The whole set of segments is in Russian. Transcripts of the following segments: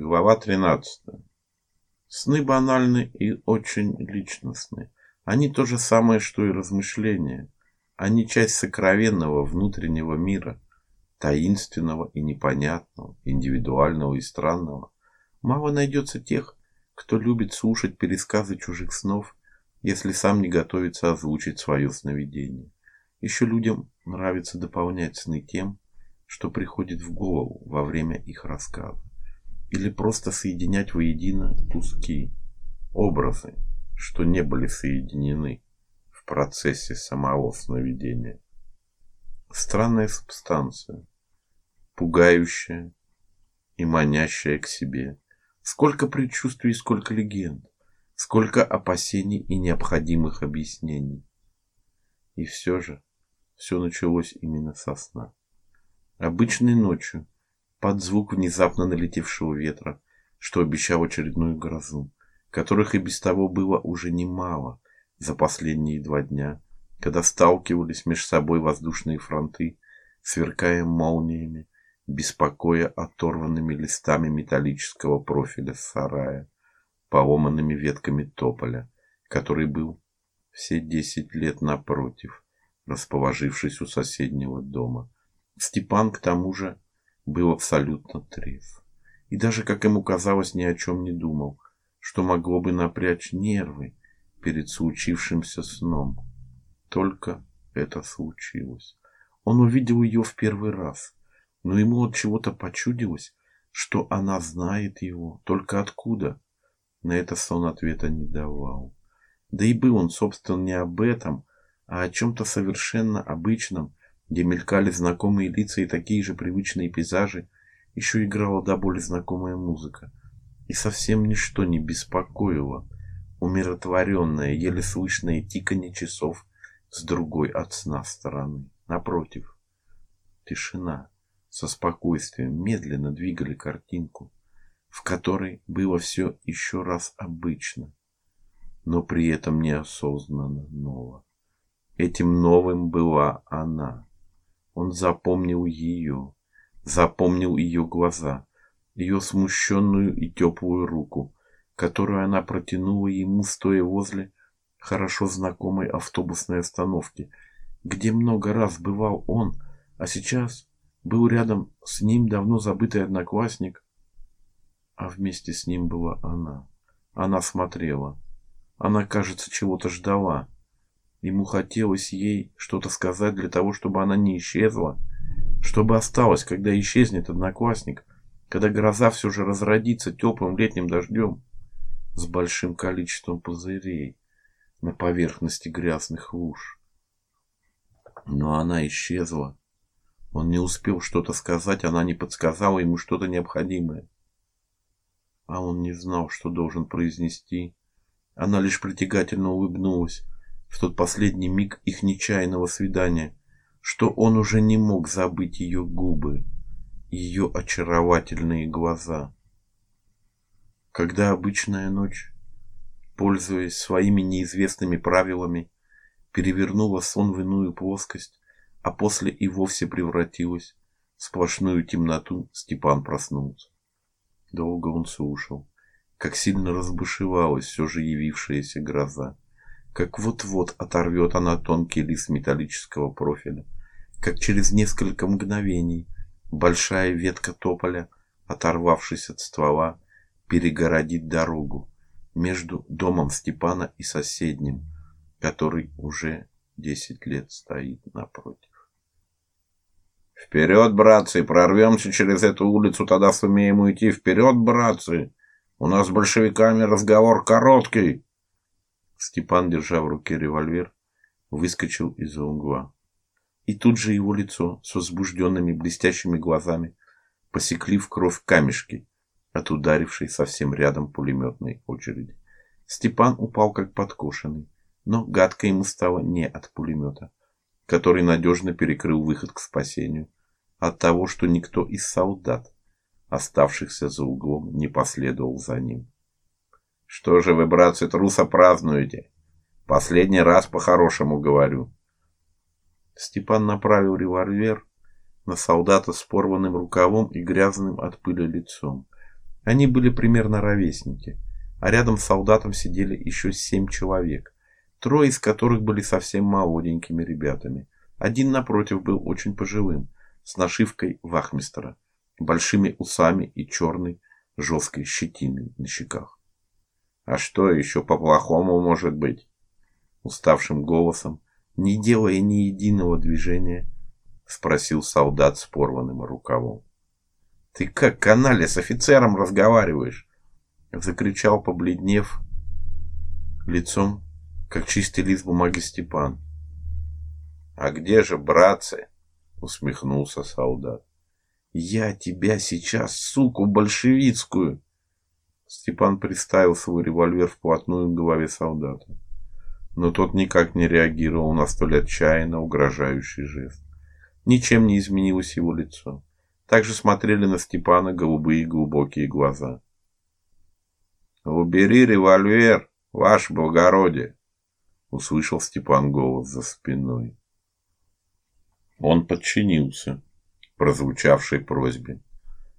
Глава 13. Сны банальны и очень личностны. Они то же самое, что и размышления. Они часть сокровенного внутреннего мира, таинственного и непонятного, индивидуального и странного. Мало найдется тех, кто любит слушать пересказы чужих снов, если сам не готовится озвучить свое сновидение. Еще людям нравится дополнять сны тем, что приходит в голову во время их рассказа или просто соединять воедино куски, образы, что не были соединены в процессе самого сновидения. Странная субстанция, пугающая и манящая к себе. Сколько предчувствий, сколько легенд, сколько опасений и необходимых объяснений. И все же, все началось именно со сна. Обычной ночью, под звук внезапно налетевшего ветра, что обещал очередную грозу, которых и без того было уже немало за последние два дня, когда сталкивались между собой воздушные фронты, сверкая молниями, беспокоя оторванными листами металлического профиля сарая, поломанными ветками тополя, который был все десять лет напротив, расположившись у соседнего дома. Степан к тому же был абсолютно трезв. И даже, как ему казалось, ни о чем не думал, что могло бы напрячь нервы перед случившимся сном. Только это случилось. Он увидел ее в первый раз, но ему от чего-то почудилось, что она знает его. Только откуда? На это сон ответа не давал. Да и был он, собственно, не об этом, а о чем-то совершенно обычном, где мелькали знакомые лица и такие же привычные пейзажи, еще играла до боли знакомая музыка. И совсем ничто не беспокоило умиротворенное, еле слышное тиканье часов с другой от сна стороны. Напротив, тишина со спокойствием медленно двигали картинку, в которой было все еще раз обычно, но при этом неосознанно ново. Этим новым была она. Он запомнил ее, запомнил ее глаза, ее смущенную и теплую руку, которую она протянула ему, стоя возле хорошо знакомой автобусной остановки, где много раз бывал он, а сейчас был рядом с ним давно забытый одноклассник, а вместе с ним была она. Она смотрела. Она, кажется, чего-то ждала. Ему хотелось ей что-то сказать для того, чтобы она не исчезла, чтобы осталась, когда исчезнет одноклассник, когда гроза все же разродится теплым летним дождем с большим количеством пузырей на поверхности грязных луж. Но она исчезла. Он не успел что-то сказать, она не подсказала ему что-то необходимое. А он не знал, что должен произнести. Она лишь притягательно улыбнулась в тот последний миг их нечаянного свидания, что он уже не мог забыть ее губы, ее очаровательные глаза. Когда обычная ночь, пользуясь своими неизвестными правилами, перевернула сон в иную плоскость, а после и вовсе превратилась в сплошную темноту, Степан проснулся. Долго он слушал, как сильно разбушевалась все же явившаяся гроза как вот-вот оторвет она тонкий лист металлического профиля, как через несколько мгновений большая ветка тополя, оторвавшись от ствола, перегородит дорогу между домом Степана и соседним, который уже десять лет стоит напротив. Вперед, братцы, прорвемся через эту улицу, тогда сумеем уйти. Вперед, братцы! У нас с большевиками разговор короткий. Степан, держа в руке револьвер, выскочил из-за угла. И тут же его лицо с возбужденными блестящими глазами посекли в кровь камешки от ударившей совсем рядом пулеметной очереди. Степан упал как подкошенный, но гадко ему стало не от пулемета, который надежно перекрыл выход к спасению, а от того, что никто из солдат, оставшихся за углом, не последовал за ним. Что же вы, братцы, труса празднуете? Последний раз по-хорошему говорю. Степан направил револьвер на солдата с порванным рукавом и грязным от пыли лицом. Они были примерно ровесники, а рядом с солдатом сидели еще семь человек, трое из которых были совсем молоденькими ребятами. Один напротив был очень пожилым, с нашивкой вахмистера, большими усами и черной жесткой щетиной на щеках. А что еще по-плохому может быть? Уставшим голосом, не делая ни единого движения, спросил солдат с порванным рукавом. Ты как канале с офицером разговариваешь? закричал, побледнев лицом, как чистый лист бумаги Степан. А где же братцы? усмехнулся солдат. Я тебя сейчас, суку большевицкую. Степан приставил свой револьвер вплотную к голове солдата. Но тот никак не реагировал на столь отчаянно угрожающий жест. Ничем не изменилось его лицо. Также смотрели на Степана голубые глубокие глаза. Убери револьвер, ваше благородие, услышал Степан голос за спиной. Он подчинился прозвучавшей просьбе,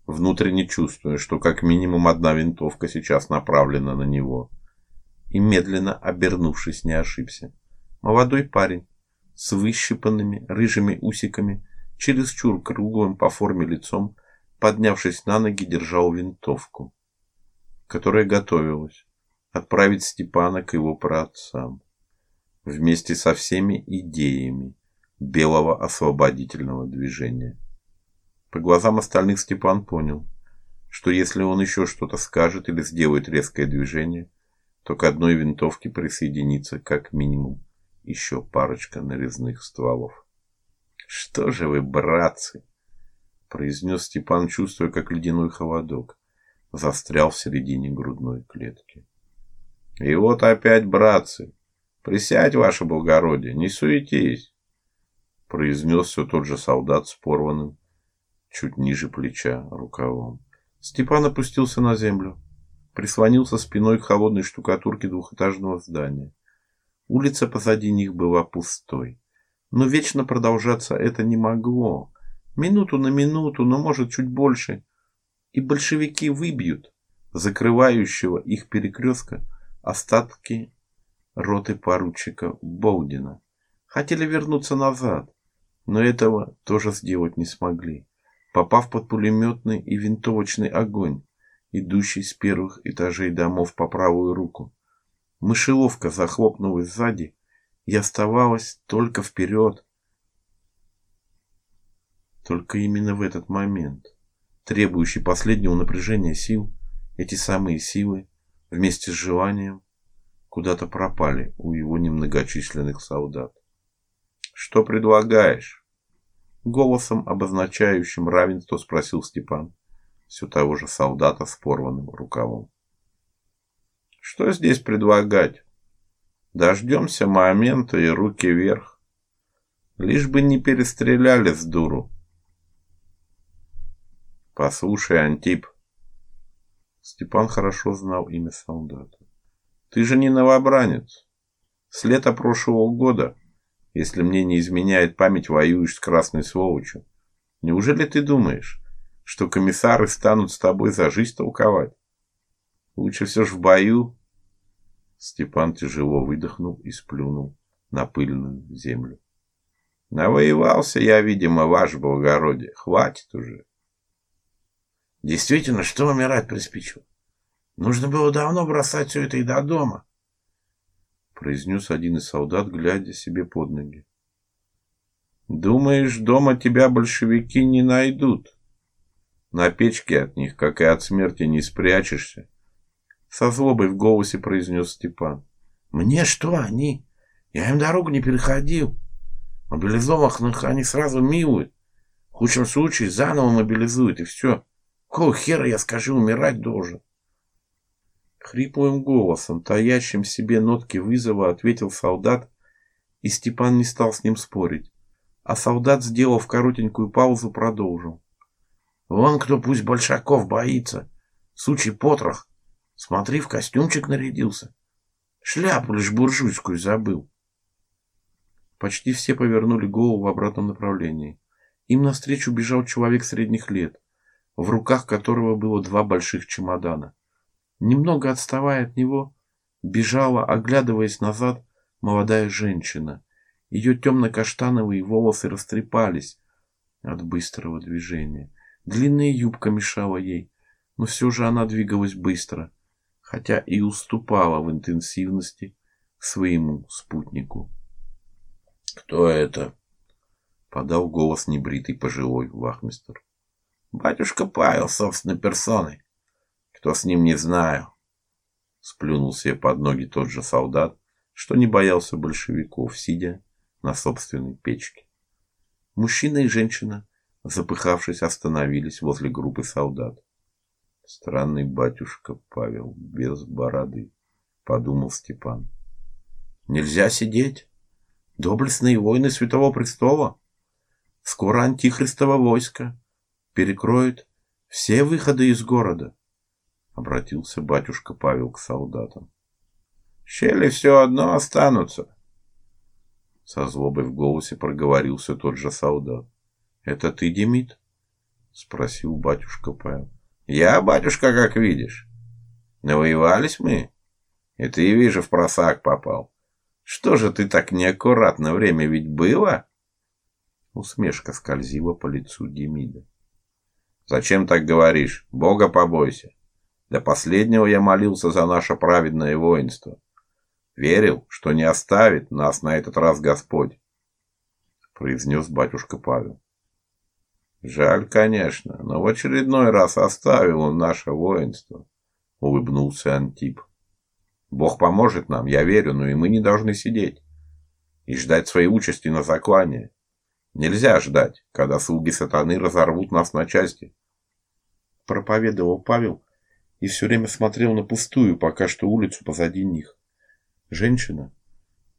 внутренне чувствуя, что как минимум одна винтовка сейчас направлена на него. И медленно обернувшись, не ошибся. Молодой парень с выщипанными рыжими усиками, чересчур круглым по форме лицом, поднявшись на ноги, держал винтовку, которая готовилась отправить Степана к его праотцам вместе со всеми идеями белого освободительного движения. По глазам остальных Степан понял, что если он еще что-то скажет или сделает резкое движение, то к одной винтовке присоединится как минимум еще парочка нарезных стволов. Что же вы, братцы, произнес Степан, чувствуя, как ледяной холодок застрял в середине грудной клетки. И вот опять, братцы, присядь, ваше благородие, не суетись, произнес все тот же солдат с порванным чуть ниже плеча рукавом. Степан опустился на землю, прислонился спиной к холодной штукатурке двухэтажного здания. Улица позади них была пустой. Но вечно продолжаться это не могло. Минуту на минуту, но может чуть больше, и большевики выбьют закрывающего их перекрестка остатки роты поручика Болдина. Хотели вернуться назад, но этого тоже сделать не смогли, попав под пулеметный и винтовочный огонь, идущий с первых этажей домов по правую руку. Мышеловка захлопнулась сзади и оставалась только вперед. Только именно в этот момент, требующий последнего напряжения сил, эти самые силы вместе с желанием куда-то пропали у его немногочисленных солдат. Что предлагаешь? Голосом, обозначающим равенство, спросил Степан, все того же солдата с порванным рукавом. Что здесь предлагать? Дождемся момента и руки вверх. Лишь бы не перестреляли с дуру. Послушай, Антип. Степан хорошо знал имя солдата. Ты же не новобранец. С лета прошлого года, если мне не изменяет память, воюешь с красной сволочью. Неужели ты думаешь, что комиссары станут с тобой за жизнь толковать? Лучше все ж в бою. Степан тяжело выдохнул и сплюнул на пыльную землю. Навоевался я, видимо, ваше благородие. Хватит уже. Действительно, что умирать приспичило? Нужно было давно бросать все это и до дома, произнес один из солдат, глядя себе под ноги. Думаешь, дома тебя большевики не найдут? На печке от них, как и от смерти, не спрячешься. Со злобой в голосе произнес Степан. Мне что они? Я им дорогу не переходил. Мобилизованных они сразу милуют. В худшем случае заново мобилизуют, и все. Какого хера я, скажи, умирать должен? Хриплым голосом, таящим себе нотки вызова, ответил солдат, и Степан не стал с ним спорить. А солдат, сделав коротенькую паузу, продолжил. Вон кто пусть Большаков боится. Сучий потрох. Смотри, в костюмчик нарядился. Шляпу лишь буржуйскую забыл. Почти все повернули голову в обратном направлении. Им навстречу бежал человек средних лет, в руках которого было два больших чемодана. Немного отставая от него, бежала, оглядываясь назад, молодая женщина. Ее темно-каштановые волосы растрепались от быстрого движения. Длинная юбка мешала ей, но все же она двигалась быстро, хотя и уступала в интенсивности своему спутнику. Кто это? подал голос небритый пожилой вахмистр. Батюшка Павел собственной персоной. Кто с ним, не знаю. Сплюнул себе под ноги тот же солдат, что не боялся большевиков, сидя на собственной печке. Мужчина и женщина, запыхавшись, остановились возле группы солдат. Странный батюшка Павел без бороды, подумал Степан. Нельзя сидеть. Доблестные воины Святого Престола. Скоро антихристово войско перекроет все выходы из города обратился батюшка Павел к солдатам. Щели все одно останутся. Со злобой в голосе проговорил все тот же солдат. Это ты, Демид? спросил батюшка Павел. Я, батюшка, как видишь. Навоевались мы. И ты, вижу, в просак попал. Что же ты так неаккуратно, время ведь было? Усмешка скользила по лицу Демида. Зачем так говоришь? Бога побойся. До последнего я молился за наше праведное воинство. Верил, что не оставит нас на этот раз Господь, произнес батюшка Павел. Жаль, конечно, но в очередной раз оставил он наше воинство, улыбнулся Антип. Бог поможет нам, я верю, но и мы не должны сидеть и ждать своей участи на заклание. Нельзя ждать, когда слуги сатаны разорвут нас на части, проповедовал Павел и все время смотрел на пустую пока что улицу позади них. Женщина,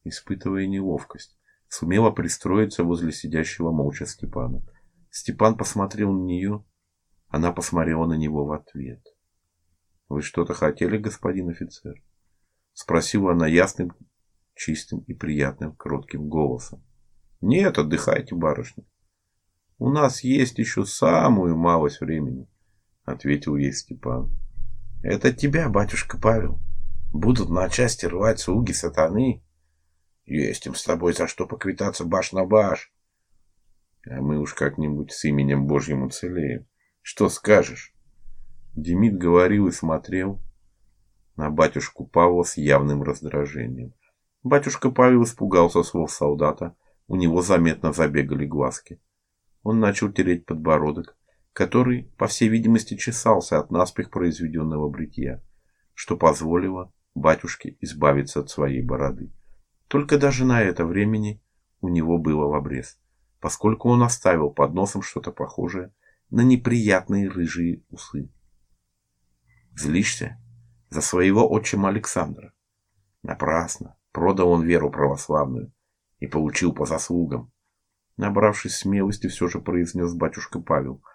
испытывая неловкость, сумела пристроиться возле сидящего молча Степана. Степан посмотрел на нее, она посмотрела на него в ответ. Вы что-то хотели, господин офицер? спросила она ясным, чистым и приятным кротким голосом. Нет, отдыхайте, барышня. У нас есть еще самую малость времени, ответил ей Степан. Это тебя, батюшка Павел. Будут на части рвать слуги сатаны. Есть им с тобой за что поквитаться баш на баш. А мы уж как-нибудь с именем Божьим уцелеем. Что скажешь? Демид говорил и смотрел на батюшку Павла с явным раздражением. Батюшка Павел испугался слов солдата. У него заметно забегали глазки. Он начал тереть подбородок, который, по всей видимости, чесался от наспех произведенного бритья, что позволило батюшке избавиться от своей бороды. Только даже на это времени у него было в обрез, поскольку он оставил под носом что-то похожее на неприятные рыжие усы. Злишься за своего отчима Александра. Напрасно. Продал он веру православную и получил по заслугам. Набравшись смелости, все же произнес батюшка Павел –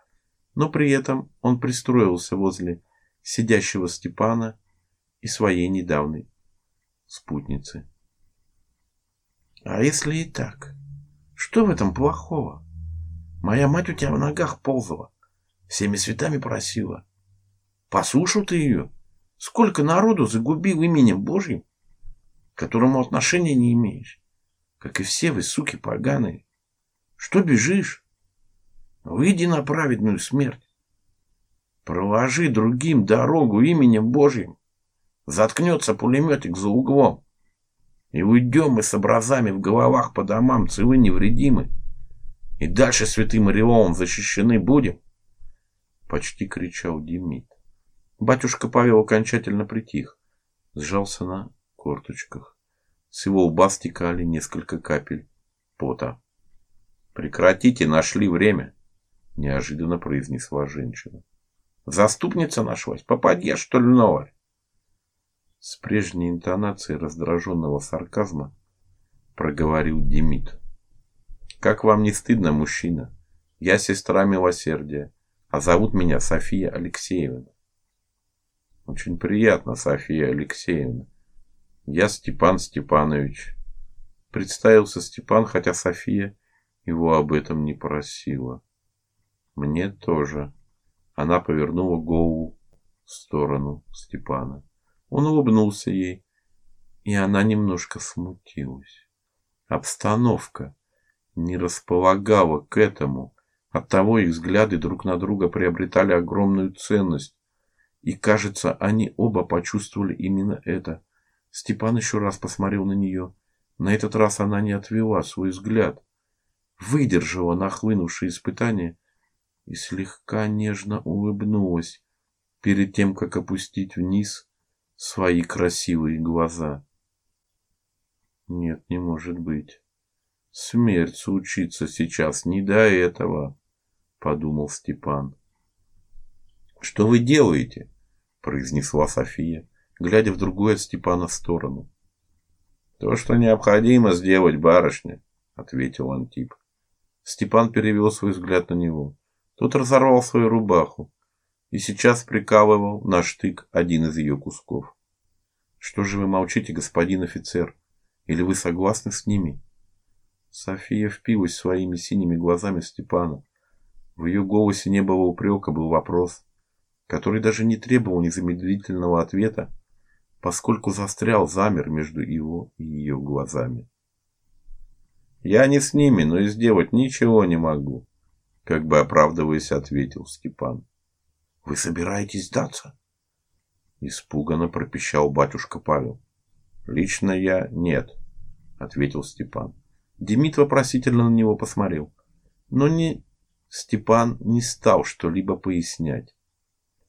но при этом он пристроился возле сидящего Степана и своей недавней спутницы. А если и так? Что в этом плохого? Моя мать у тебя в ногах ползала, всеми святами просила. Послушал ты ее? Сколько народу загубил именем Божьим, к которому отношения не имеешь, как и все вы, суки поганые. Что бежишь? Выйди на праведную смерть. Проложи другим дорогу именем Божьим. Заткнется пулеметик за углом. И уйдем мы с образами в головах по домам целы невредимы. И дальше святым Ореловым защищены будем. Почти кричал Демид. Батюшка Павел окончательно притих. Сжался на корточках. С его лба стекали несколько капель пота. Прекратите, нашли время неожиданно произнесла женщина. Заступница нашлась, попадья, что ли, новая? С прежней интонацией раздраженного сарказма проговорил Демид. Как вам не стыдно, мужчина? Я сестра милосердия, а зовут меня София Алексеевна. Очень приятно, София Алексеевна. Я Степан Степанович. Представился Степан, хотя София его об этом не просила. Мне тоже, Она повернула голову в сторону Степана. Он улыбнулся ей, и она немножко смутилась. Обстановка не располагала к этому. Оттого их взгляды друг на друга приобретали огромную ценность. И, кажется, они оба почувствовали именно это. Степан еще раз посмотрел на нее. На этот раз она не отвела свой взгляд. Выдержала нахлынувшие испытания и слегка нежно улыбнулась перед тем, как опустить вниз свои красивые глаза. Нет, не может быть. Смерть случится сейчас не до этого, подумал Степан. Что вы делаете? произнесла София, глядя в другую от Степана сторону. То, что необходимо сделать, барышня, ответил Антип. Степан перевел свой взгляд на него. Тот разорвал свою рубаху и сейчас прикалывал на штык один из ее кусков. Что же вы молчите, господин офицер? Или вы согласны с ними? София впилась своими синими глазами в Степана. В ее голосе не было упрека, был вопрос который даже не требовал незамедлительного ответа, поскольку застрял, замер между его и ее глазами. Я не с ними, но и сделать ничего не могу, как бы оправдываясь, ответил Степан. Вы собираетесь сдаться? испуганно пропищал батюшка Павел. Лично я нет, ответил Степан. Демид вопросительно на него посмотрел, но не Степан не стал что-либо пояснять.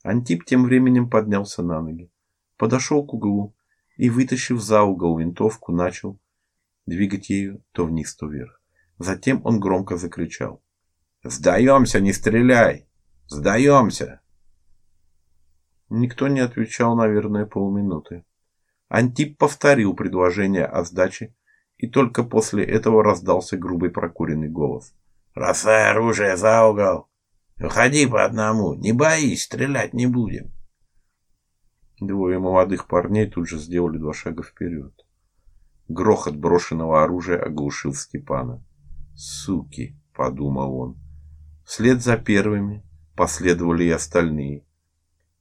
Антип тем временем поднялся на ноги, подошел к углу и, вытащив за угол винтовку, начал двигать ею то вниз, то вверх. Затем он громко закричал: "Сдаемся, не стреляй! Сдаемся!" Никто не отвечал, наверное, полминуты. Антип повторил предложение о сдаче, и только после этого раздался грубый прокуренный голос: "Бросай оружие за угол!" Уходи по одному, не боись, стрелять не будем. Двое молодых парней тут же сделали два шага вперед. Грохот брошенного оружия оглушил Степана. Суки, подумал он. Вслед за первыми последовали и остальные.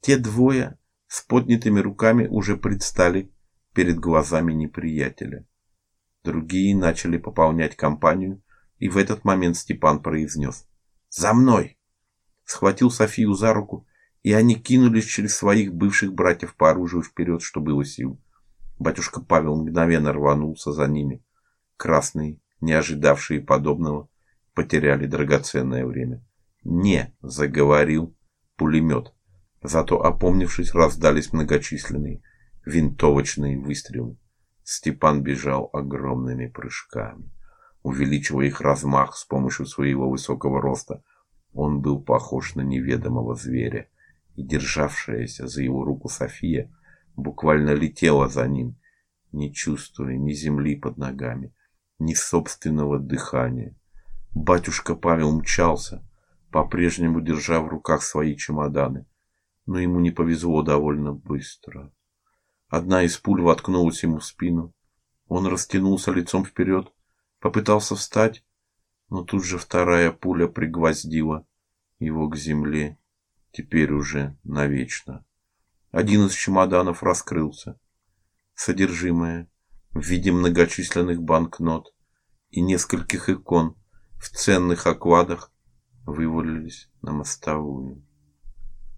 Те двое с поднятыми руками уже предстали перед глазами неприятеля. Другие начали пополнять компанию, и в этот момент Степан произнес: "За мной!" схватил Софию за руку, и они кинулись через своих бывших братьев по оружию вперед, что было сил. Батюшка Павел мгновенно рванулся за ними. Красные, не ожидавшие подобного, потеряли драгоценное время. Не, заговорил пулемет. Зато опомнившись, раздались многочисленные винтовочные выстрелы. Степан бежал огромными прыжками, увеличивая их размах с помощью своего высокого роста. Он был похож на неведомого зверя, и державшаяся за его руку София буквально летела за ним, не чувствуя ни земли под ногами, ни собственного дыхания. Батюшка Павел мчался, по-прежнему держа в руках свои чемоданы, но ему не повезло довольно быстро. Одна из пуль воткнулась ему в спину. Он растянулся лицом вперед, попытался встать, но тут же вторая пуля пригвоздила его к земле, теперь уже навечно. Один из чемоданов раскрылся. Содержимое в виде многочисленных банкнот и нескольких икон в ценных окладах вывалились на мостовую.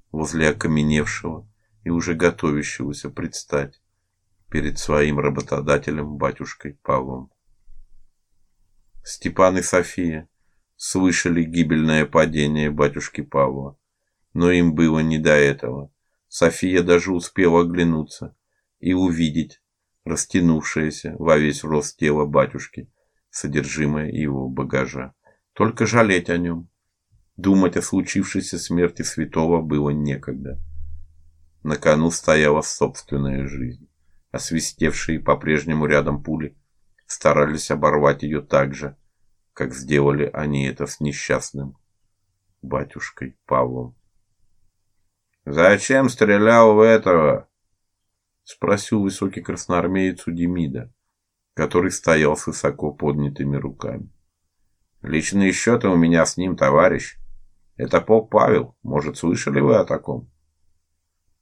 Возле окаменевшего и уже готовящегося предстать перед своим работодателем батюшкой Павлом Степан и София слышали гибельное падение батюшки Павла, но им было не до этого. София даже успела оглянуться и увидеть растянувшееся во весь рост тело батюшки, содержимое его багажа. Только жалеть о нем, думать о случившейся смерти святого было некогда. На кону стояла собственная жизнь. Освистевшие по-прежнему рядом пули старались оборвать ее так же, как сделали они это с несчастным батюшкой Павлом. Зачем стрелял в этого? спросил высокий красноармеец у Демида, который стоял с высоко поднятыми руками. Личные счеты у меня с ним, товарищ. Это поп Павел. Может, слышали вы о таком?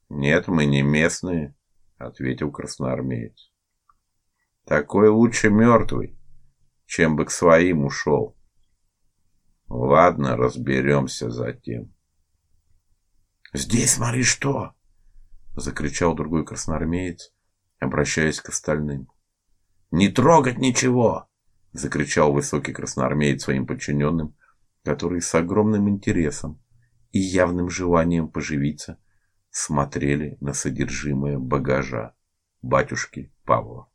Нет, мы не местные, ответил красноармеец. Такой лучше мертвый, чем бы к своим ушел. Ладно, разберемся затем. Здесь смотри что, закричал другой красноармеец, обращаясь к остальным. Не трогать ничего, закричал высокий красноармеец своим подчиненным, которые с огромным интересом и явным желанием поживиться смотрели на содержимое багажа батюшки Павла.